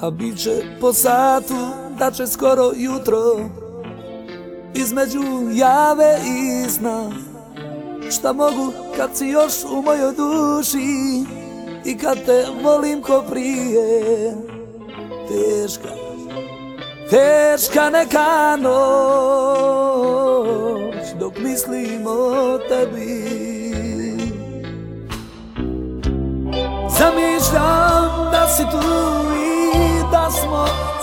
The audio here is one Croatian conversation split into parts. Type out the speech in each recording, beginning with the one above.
A bit će po satu da će skoro jutro. Između jave i sna. Šta mogu kad si još u mojoj duši? I kad te volim ko prije. Teška, teška neka noć Dok mislim o tebi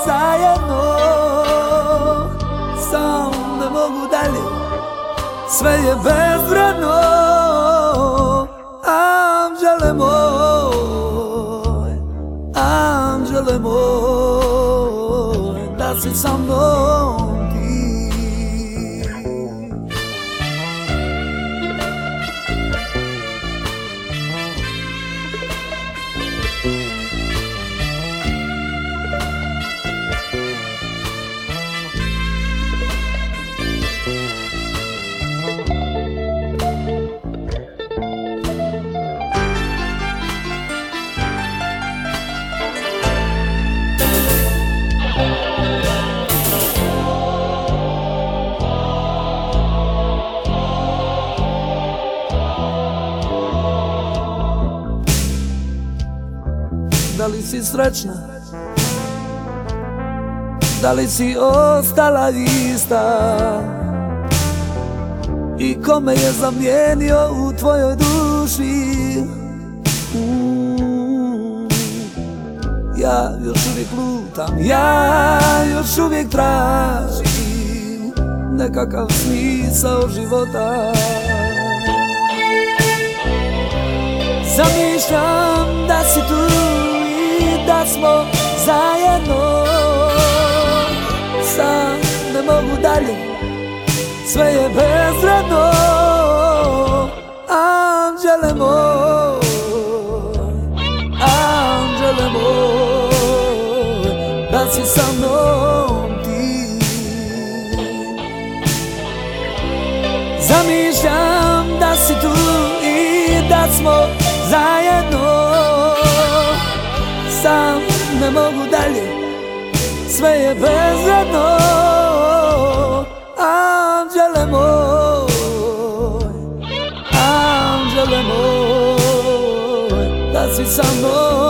zajedno. Sam ne mogu dalje, sve je bezvredno. Anđele moj, anđele moj Da si sa mnom Da li si srećna? Da li si ostala ista? I kome je zamijenio u tvojoj duši? Ja još uvijek lutam, ja još uvijek tražim Nekakav smisao života Zamišljam dalje, sve je bezvredno Anđele moj, anđele moj Da si sa mnom ti? Zamišljam da si tu i da smo zajedno. Sam ne mogu dalje, sve je bezvredno Anđele moj, anđele moj Da si sa mnom